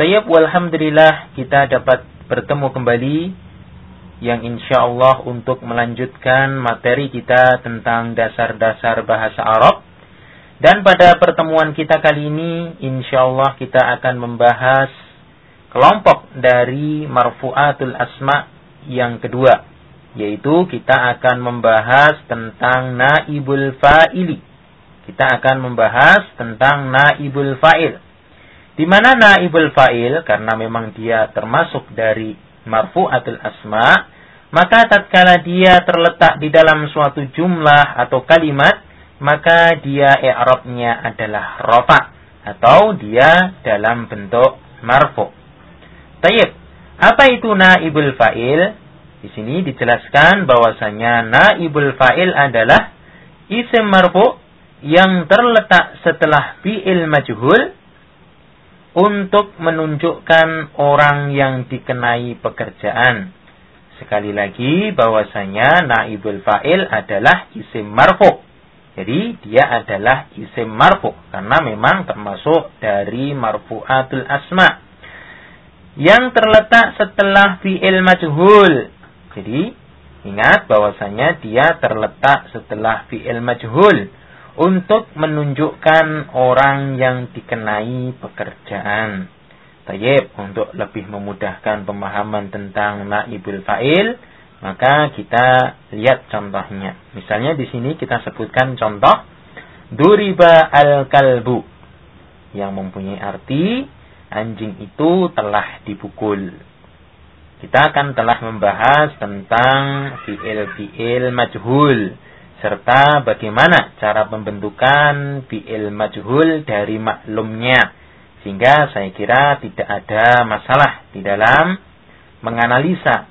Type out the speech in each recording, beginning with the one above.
Tayyib walhamdulillah kita dapat bertemu kembali yang insya Allah untuk melanjutkan materi kita tentang dasar-dasar bahasa Arab. Dan pada pertemuan kita kali ini, insya Allah kita akan membahas kelompok dari marfu'atul asma yang kedua. Yaitu kita akan membahas tentang naibul fa'ili. Kita akan membahas tentang naibul fa'il. Di mana naibul fa'il, karena memang dia termasuk dari marfu'atul asma, maka tatkala dia terletak di dalam suatu jumlah atau kalimat, maka dia i'rabnya adalah rafa atau dia dalam bentuk marfu. Tayyib. Apa itu naibul fa'il? Di sini dijelaskan bahwasanya naibul fa'il adalah isim marfu yang terletak setelah fi'il majhul untuk menunjukkan orang yang dikenai pekerjaan. Sekali lagi bahwasanya naibul fa'il adalah isim marfu. Jadi dia adalah isim marfu karena memang termasuk dari marfu'atul asma yang terletak setelah fi'il majhul. Jadi ingat bahwasanya dia terletak setelah fi'il majhul untuk menunjukkan orang yang dikenai pekerjaan. Tayyib, untuk lebih memudahkan pemahaman tentang naibul fa'il, maka kita lihat contohnya. Misalnya di sini kita sebutkan contoh duriba al-kalbu yang mempunyai arti anjing itu telah dipukul. Kita akan telah membahas tentang fi'il-fi'il majhul serta bagaimana cara pembentukan fi'il majhul dari maklumnya sehingga saya kira tidak ada masalah di dalam menganalisa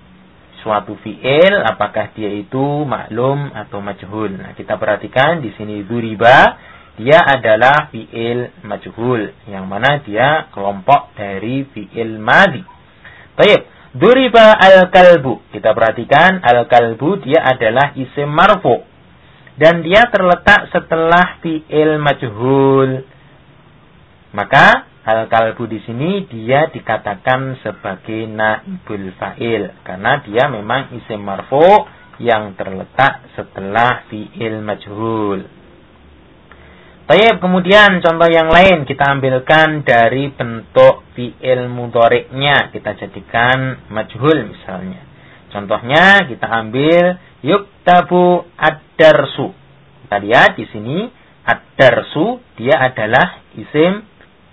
suatu fi'il apakah dia itu maklum atau majhul. Nah, kita perhatikan di sini duriba dia adalah fi'il majhul yang mana dia kelompok dari fi'il madhi. Baik, duriba al-kalbu. Kita perhatikan al-kalbu dia adalah isim marfu dan dia terletak setelah fi'il majhul. Maka al-kalbu di sini dia dikatakan sebagai naibul fa'il karena dia memang isim marfu yang terletak setelah fi'il majhul. Tayyib, kemudian contoh yang lain kita ambilkan dari bentuk fi'il mudoriknya. Kita jadikan majhul misalnya. Contohnya kita ambil yuktabu ad-darsu. Kita lihat di sini ad-darsu dia adalah isim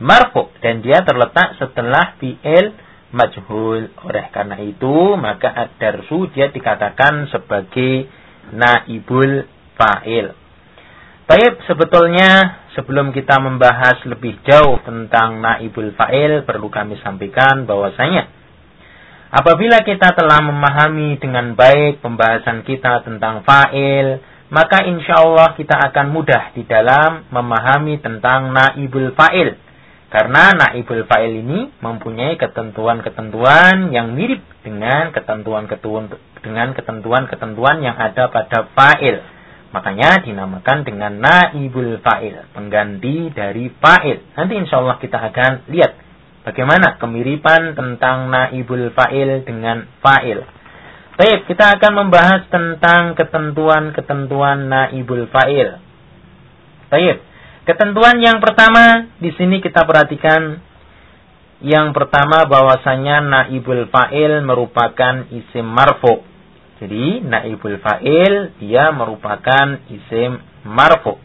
marfu dan dia terletak setelah fi'il majhul. Oleh karena itu, maka ad-darsu dia dikatakan sebagai naibul fa'il. Baik, sebetulnya sebelum kita membahas lebih jauh tentang naibul fa'il, perlu kami sampaikan bahwasanya Apabila kita telah memahami dengan baik pembahasan kita tentang fa'il, maka insya Allah kita akan mudah di dalam memahami tentang naibul fa'il. Karena naibul fa'il ini mempunyai ketentuan-ketentuan yang mirip dengan ketentuan-ketentuan dengan ketentuan-ketentuan yang ada pada fa'il. Makanya dinamakan dengan naibul fa'il, pengganti dari fa'il. Nanti insya Allah kita akan lihat Bagaimana kemiripan tentang naibul fa'il dengan fa'il. Baik, kita akan membahas tentang ketentuan-ketentuan naibul fa'il. Baik, ketentuan yang pertama di sini kita perhatikan yang pertama bahwasanya naibul fa'il merupakan isim marfu. Jadi naibul fa'il dia merupakan isim marfu.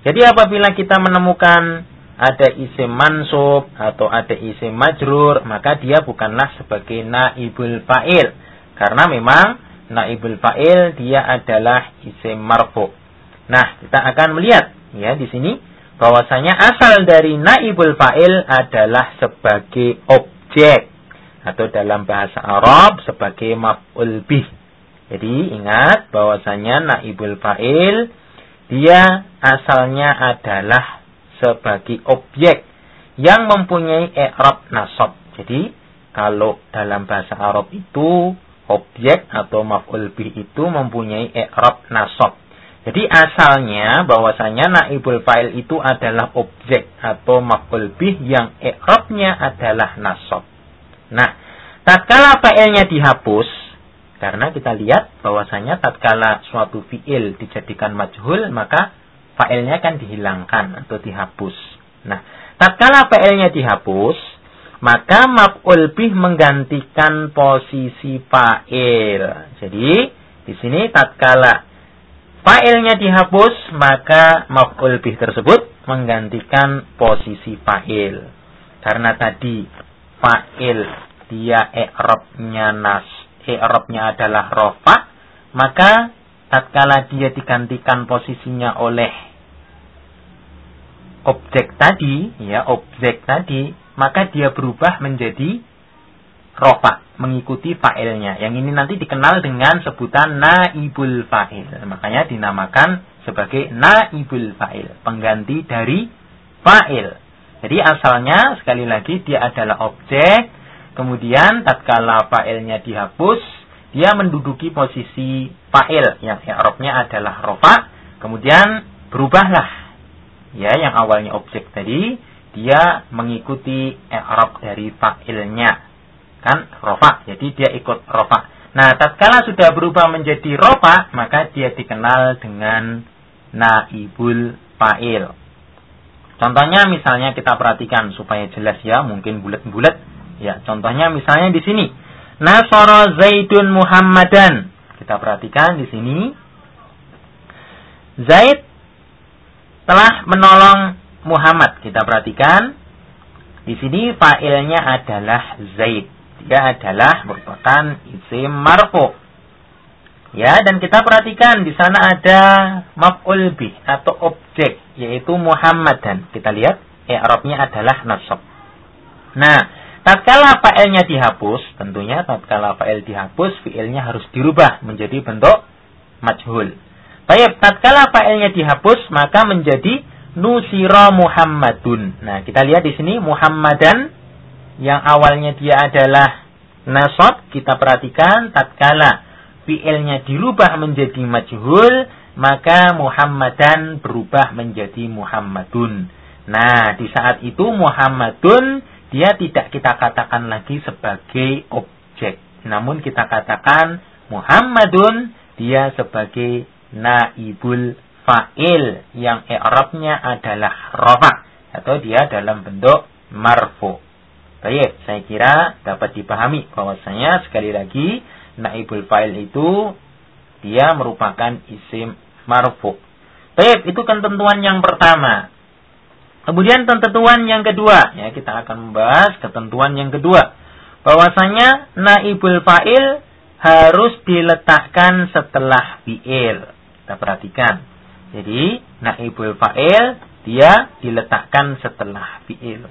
Jadi apabila kita menemukan ada isim mansub atau ada isim majrur, maka dia bukanlah sebagai naibul fa'il. Karena memang naibul fa'il dia adalah isim marfu. Nah, kita akan melihat ya di sini bahwasanya asal dari naibul fa'il adalah sebagai objek atau dalam bahasa Arab sebagai maf'ul bih. Jadi ingat bahwasanya naibul fa'il dia asalnya adalah sebagai objek yang mempunyai i'rab nasab. Jadi, kalau dalam bahasa Arab itu objek atau maf'ul bih itu mempunyai i'rab nasab. Jadi asalnya bahwasanya naibul fa'il itu adalah objek atau maf'ul bih yang i'rabnya adalah nasab. Nah, tatkala fa'ilnya dihapus karena kita lihat bahwasanya tatkala suatu fi'il dijadikan majhul maka fa'ilnya kan dihilangkan atau dihapus. Nah, tatkala fa'ilnya dihapus maka maf'ul bih menggantikan posisi fa'il. Jadi di sini tatkala fa'ilnya dihapus, maka maf'ul bih tersebut menggantikan posisi fa'il. Karena tadi fa'il dia i'rabnya nas, i'rabnya adalah rofa, maka tatkala dia digantikan posisinya oleh objek tadi, ya objek tadi, maka dia berubah menjadi rofa mengikuti fa'ilnya. Yang ini nanti dikenal dengan sebutan naibul fa'il. Makanya dinamakan sebagai naibul fa'il, pengganti dari fa'il. Jadi asalnya sekali lagi dia adalah objek, kemudian tatkala fa'ilnya dihapus, dia menduduki posisi fa'il yang i'rabnya adalah rofa, kemudian berubahlah ya yang awalnya objek tadi dia mengikuti i'rab dari fa'ilnya. Kan rofa jadi dia ikut rofa nah tatkala sudah berubah menjadi rofa maka dia dikenal dengan naibul fa'il. Contohnya misalnya kita perhatikan supaya jelas ya mungkin bulat-bulat. Ya contohnya misalnya di sini. Nasara zaidun muhammadan. Kita perhatikan di sini. Zaid telah menolong Muhammad. Kita perhatikan di sini fa'ilnya adalah Zaid dia adalah merupakan isim marfu. Ya, dan kita perhatikan di sana ada maf'ul bih atau objek yaitu Muhammad dan kita lihat i'rabnya adalah nasab. Nah, tatkala fa'ilnya dihapus, tentunya tatkala fa'il dihapus fi'ilnya harus dirubah menjadi bentuk majhul. Baik, tatkala fa'ilnya dihapus maka menjadi nusira Muhammadun. Nah, kita lihat di sini Muhammadan yang awalnya dia adalah nasab, kita perhatikan tatkala fi'ilnya dirubah menjadi majhul, maka Muhammadan berubah menjadi Muhammadun. Nah, di saat itu Muhammadun dia tidak kita katakan lagi sebagai objek. Namun kita katakan Muhammadun dia sebagai naibul fa'il yang i'rabnya adalah rafa atau dia dalam bentuk marfu. Baik, saya kira dapat dipahami bahwasanya sekali lagi naibul fa'il itu dia merupakan isim marfu. Baik, itu ketentuan yang pertama. Kemudian ketentuan yang kedua, ya kita akan membahas ketentuan yang kedua. Bahwasanya naibul fa'il harus diletakkan setelah fi'il. Kita perhatikan. Jadi, naibul fa'il dia diletakkan setelah fi'il.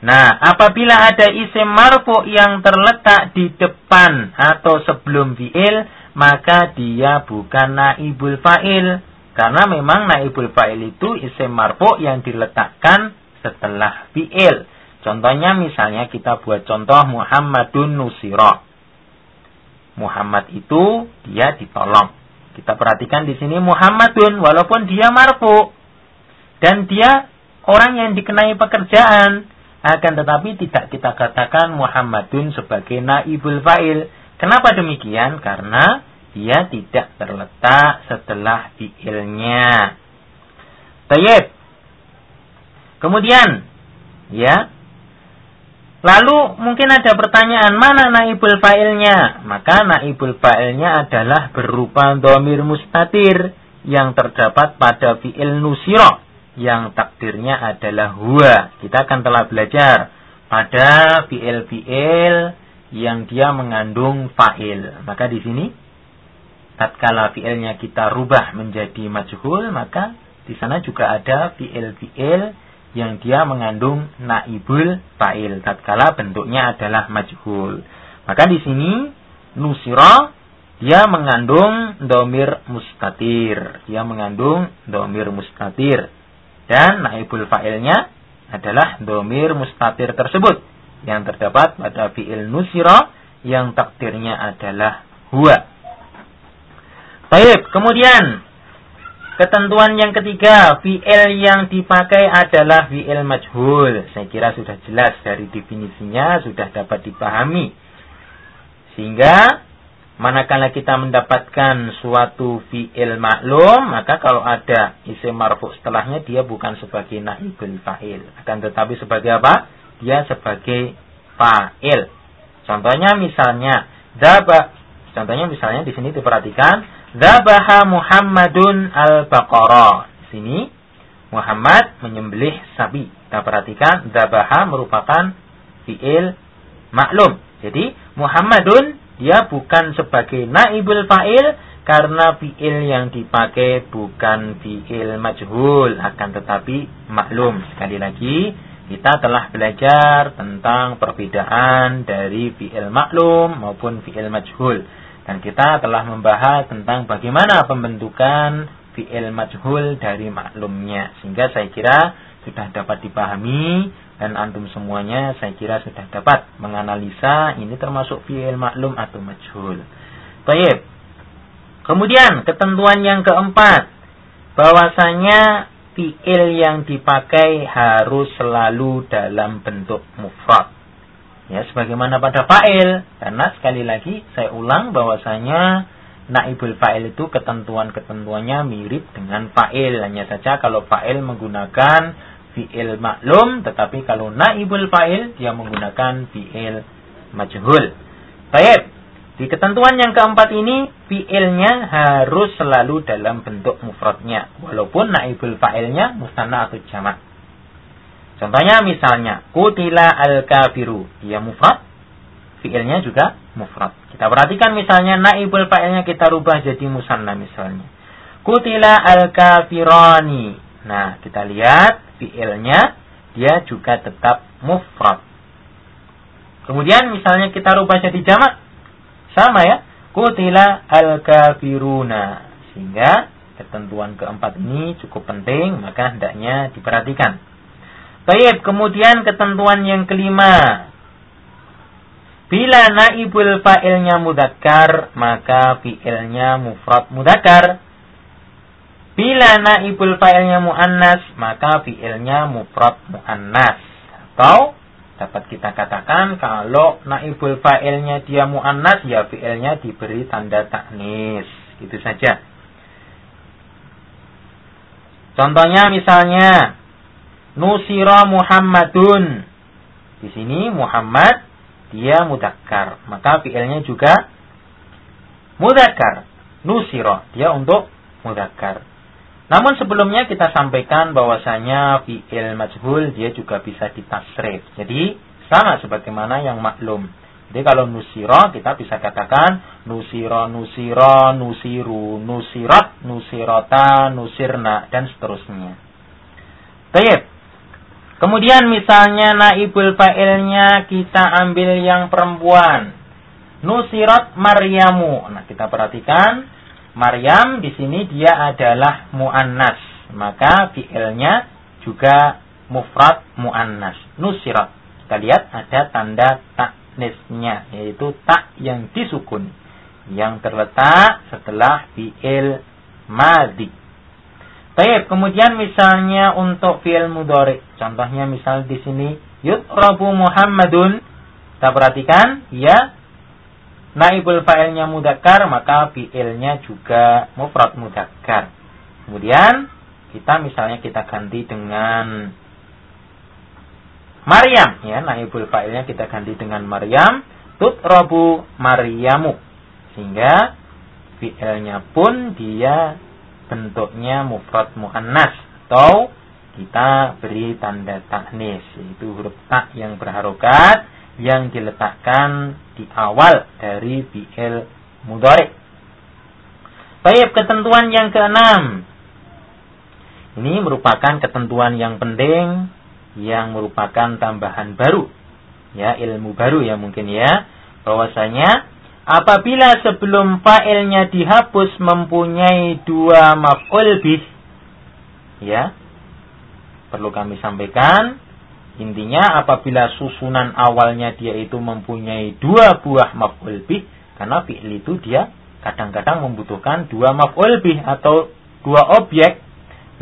Nah, apabila ada isim marfu yang terletak di depan atau sebelum fi'il, maka dia bukan naibul fa'il. Karena memang naibul fa'il itu isim marfu yang diletakkan setelah fi'il. Contohnya misalnya kita buat contoh Muhammadun Nusiro. Muhammad itu dia ditolong. Kita perhatikan di sini Muhammadun walaupun dia marfu dan dia orang yang dikenai pekerjaan akan tetapi tidak kita katakan Muhammadun sebagai naibul fa'il. Kenapa demikian? Karena dia tidak terletak setelah fi'ilnya. Tayyib. Kemudian, ya. Lalu mungkin ada pertanyaan, mana naibul fa'ilnya? Maka naibul fa'ilnya adalah berupa domir mustatir yang terdapat pada fi'il nusiro yang takdirnya adalah huwa. Kita akan telah belajar pada fiil-fiil yang dia mengandung fa'il. Maka di sini tatkala fiilnya kita rubah menjadi majhul, maka di sana juga ada fiil-fiil yang dia mengandung naibul fa'il tatkala bentuknya adalah majhul. Maka di sini nusira dia mengandung domir mustatir. Dia mengandung domir mustatir. Dan naibul fa'ilnya adalah domir mustatir tersebut. Yang terdapat pada fi'il nusiro yang takdirnya adalah huwa. Baik, kemudian Ketentuan yang ketiga, fi'il yang dipakai adalah fi'il majhul. Saya kira sudah jelas dari definisinya, sudah dapat dipahami. Sehingga, manakala kita mendapatkan suatu fi'il maklum, maka kalau ada isim marfu setelahnya, dia bukan sebagai naibul fa'il. Akan tetapi sebagai apa? Dia sebagai fa'il. Contohnya misalnya, daba. Contohnya misalnya di sini diperhatikan, Zabaha Muhammadun al-Baqarah. Sini Muhammad menyembelih sapi. Kita perhatikan zabaha merupakan fiil maklum. Jadi Muhammadun dia bukan sebagai naibul fa'il karena fiil yang dipakai bukan fiil majhul akan tetapi maklum. Sekali lagi kita telah belajar tentang perbedaan dari fiil maklum maupun fiil majhul. Dan kita telah membahas tentang bagaimana pembentukan fi'il majhul dari maklumnya. Sehingga saya kira sudah dapat dipahami dan antum semuanya saya kira sudah dapat menganalisa ini termasuk fi'il maklum atau majhul. Baik. Kemudian ketentuan yang keempat bahwasanya fi'il yang dipakai harus selalu dalam bentuk mufrad. Ya, sebagaimana pada fa'il. Karena sekali lagi saya ulang bahwasanya naibul fa'il itu ketentuan-ketentuannya mirip dengan fa'il. Hanya saja kalau fa'il menggunakan fi'il maklum, tetapi kalau naibul fa'il dia menggunakan fi'il majhul. Baik. Di ketentuan yang keempat ini, fi'ilnya harus selalu dalam bentuk mufradnya. Walaupun naibul fa'ilnya mustanna atau jamak. Contohnya misalnya, kutila al-kafiru. Dia mufrad. Fi'ilnya juga mufrad. Kita perhatikan misalnya, naibul fa'ilnya kita rubah jadi musanna misalnya. Kutila al-kafirani. Nah, kita lihat fi'ilnya, dia juga tetap mufrad. Kemudian misalnya kita rubah jadi jamak. Sama ya. Kutila al-kafiruna. Sehingga ketentuan keempat ini cukup penting, maka hendaknya diperhatikan. Baik, kemudian ketentuan yang kelima. Bila naibul fa'ilnya mudakar, maka fi'ilnya mufrad mudakar. Bila naibul fa'ilnya mu'annas, maka fi'ilnya mufrad mu'annas. Atau dapat kita katakan kalau naibul fa'ilnya dia mu'annas, ya fi'ilnya diberi tanda taknis. Itu saja. Contohnya misalnya, Nusira Muhammadun. Di sini Muhammad dia mudakkar. Maka fi'ilnya juga mudakkar. Nusira dia untuk mudakkar. Namun sebelumnya kita sampaikan bahwasanya fi'il majhul dia juga bisa ditasrif. Jadi sama sebagaimana yang maklum. Jadi kalau nusiro kita bisa katakan nusiro, nusiro, nusiru, nusirat, nusirota, nusirna dan seterusnya. Baik. Kemudian misalnya naibul fa'ilnya kita ambil yang perempuan. Nusirat Maryamu. Nah, kita perhatikan Maryam di sini dia adalah muannas. Maka fi'ilnya juga mufrad muannas. Nusirat. Kita lihat ada tanda taknisnya yaitu tak yang disukun yang terletak setelah fi'il madi. Baik, kemudian misalnya untuk fi'il mudhari. Contohnya misal di sini yutrabu Muhammadun. Kita perhatikan, ya. Naibul fa'ilnya mudakar, maka fi'ilnya juga mufrad mudakar. Kemudian kita misalnya kita ganti dengan Maryam, ya. Naibul fa'ilnya kita ganti dengan Maryam. Tutrabu Maryamu. Sehingga fi'ilnya pun dia bentuknya mufrad muannas atau kita beri tanda taknis yaitu huruf tak yang berharokat yang diletakkan di awal dari fi'il mudhari. Baik, ketentuan yang keenam. Ini merupakan ketentuan yang penting yang merupakan tambahan baru. Ya, ilmu baru ya mungkin ya. Bahwasanya Apabila sebelum fa'ilnya dihapus mempunyai dua maf'ul bih. Ya. Perlu kami sampaikan. Intinya apabila susunan awalnya dia itu mempunyai dua buah maf'ul bih. Karena fi'il itu dia kadang-kadang membutuhkan dua maf'ul bih atau dua objek.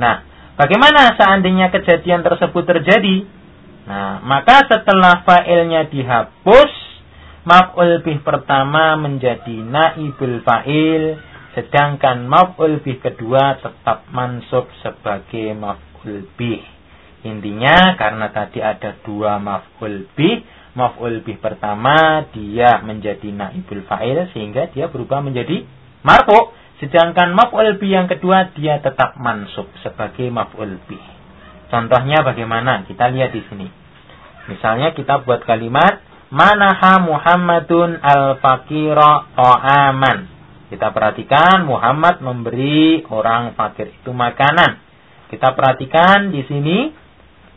Nah, bagaimana seandainya kejadian tersebut terjadi? Nah, maka setelah fa'ilnya dihapus, maf'ul bih pertama menjadi naibul fa'il, sedangkan maf'ul bih kedua tetap mansub sebagai maf'ul bih. Intinya karena tadi ada dua maf'ul bih, maf'ul bih pertama dia menjadi naibul fa'il sehingga dia berubah menjadi marfu. Sedangkan maf'ul bih yang kedua dia tetap mansub sebagai maf'ul bih. Contohnya bagaimana? Kita lihat di sini. Misalnya kita buat kalimat manaha Muhammadun al-fakira ta'aman. Kita perhatikan Muhammad memberi orang fakir itu makanan. Kita perhatikan di sini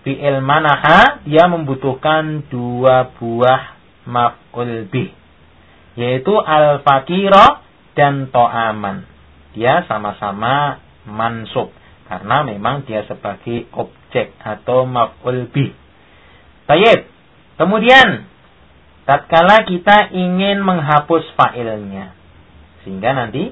fi'il manaha dia membutuhkan dua buah maf'ul yaitu al fakira dan to'aman. Dia sama-sama mansub karena memang dia sebagai objek atau maf'ul bih. Baik. Kemudian tatkala kita ingin menghapus failnya sehingga nanti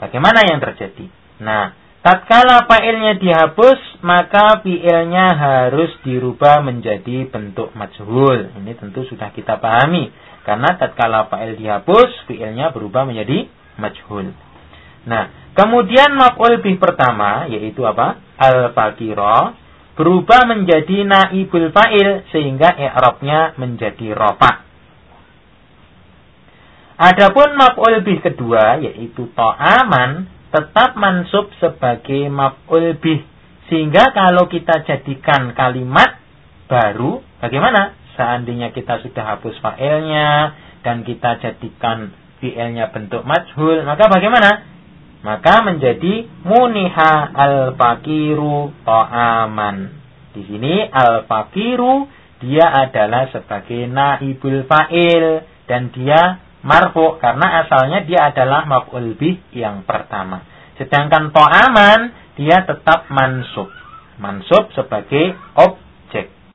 bagaimana yang terjadi? Nah, tatkala fa'ilnya dihapus, maka fi'ilnya harus dirubah menjadi bentuk majhul. Ini tentu sudah kita pahami. Karena tatkala fa'il dihapus, fi'ilnya berubah menjadi majhul. Nah, kemudian maf'ul bih pertama yaitu apa? Al-faqira berubah menjadi naibul fa'il sehingga i'rabnya menjadi rofa. Adapun maf'ul bih kedua yaitu ta'aman tetap mansub sebagai maf'ul bih sehingga kalau kita jadikan kalimat baru bagaimana? Seandainya kita sudah hapus fa'ilnya dan kita jadikan fi'ilnya bentuk majhul, maka bagaimana? Maka menjadi muniha al-fakiru ta'aman. Di sini al-fakiru dia adalah sebagai naibul fa'il dan dia marfu karena asalnya dia adalah maf'ul bih yang pertama. Sedangkan to'aman dia tetap mansub. Mansub sebagai ob